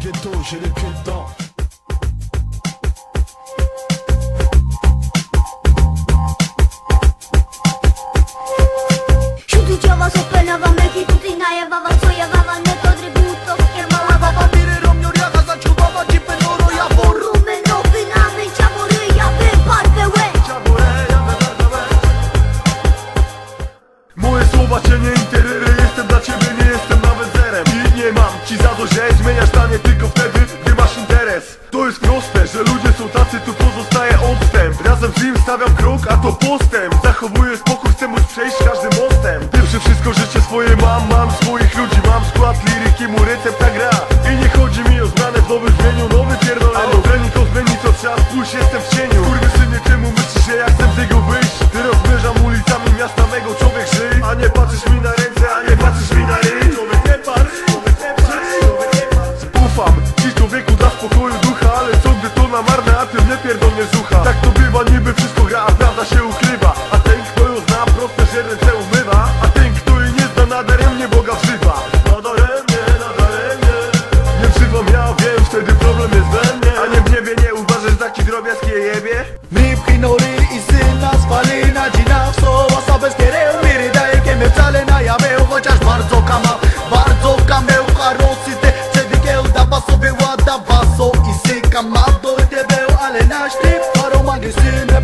ghetto, j'ai les pieds dedans. Zdanie Tylko wtedy, gdy masz interes. To jest proste, że ludzie są tacy Tu pozostaje odstęp. Razem z nim stawiam krok, a to postęp. Zachowuję spokój, chcę móc przejść każdym mostem. Pierwsze wszystko życie swoje mam Mam swoich ludzi, mam skład liryki Mu recepta gra. I nie chodzi mi o zmianę w nowym brzmieniu Nowy pierdolę, ale trening to zmieni zucha Tak to bywa, niby wszystko gra, a prawda się ukrywa. A ten kto ją zna, proste, że ręce umywa. A ten jej nie zna, nadaremnie Boga wzywa. Nadaremnie, nadaremnie Nie wzywam ja, wiem, wtedy problem jest we mnie. A nie w niebie, nie uważasz, że taki drobiazg je jebie? Mipkinori i syna spali na dzinach. Są osoby z kiereł, miry daje kiemy wcale na jaweł. Chociaż bardzo kama, bardzo kameł Karosy te cedykieł, daba sobie łada Baso i syka ma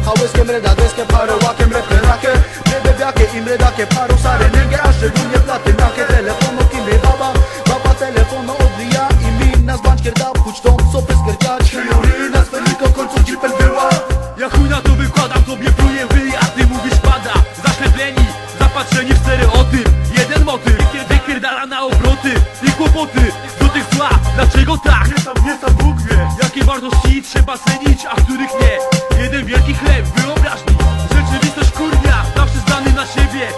Hałyskiem, redadeskiem, parołakiem, referakiem Rybewiakiem, im redakiem, paru sareningiem A szczególnie platynakiem, telefonu kim baba? Baba telefonu odlija i mi nas bankier da. Pójdź tą sopę skerdziać Teorii nas feliko, końcu dzipel była Ja chuj na to wykładam, tobie pluję wy A ty mówisz pada, zaślepieni Zapatrzeni w stereotyp, jeden motyw Wypierdala na obroty i kłopoty. Do tych zła, dlaczego tak? Nie tam, nie tam Bóg wie. Jakie wartości trzeba cenić, a których nie? Jeden wielki chleb, wyobraźni Rzeczywistość kurnia, zawsze zdany na siebie.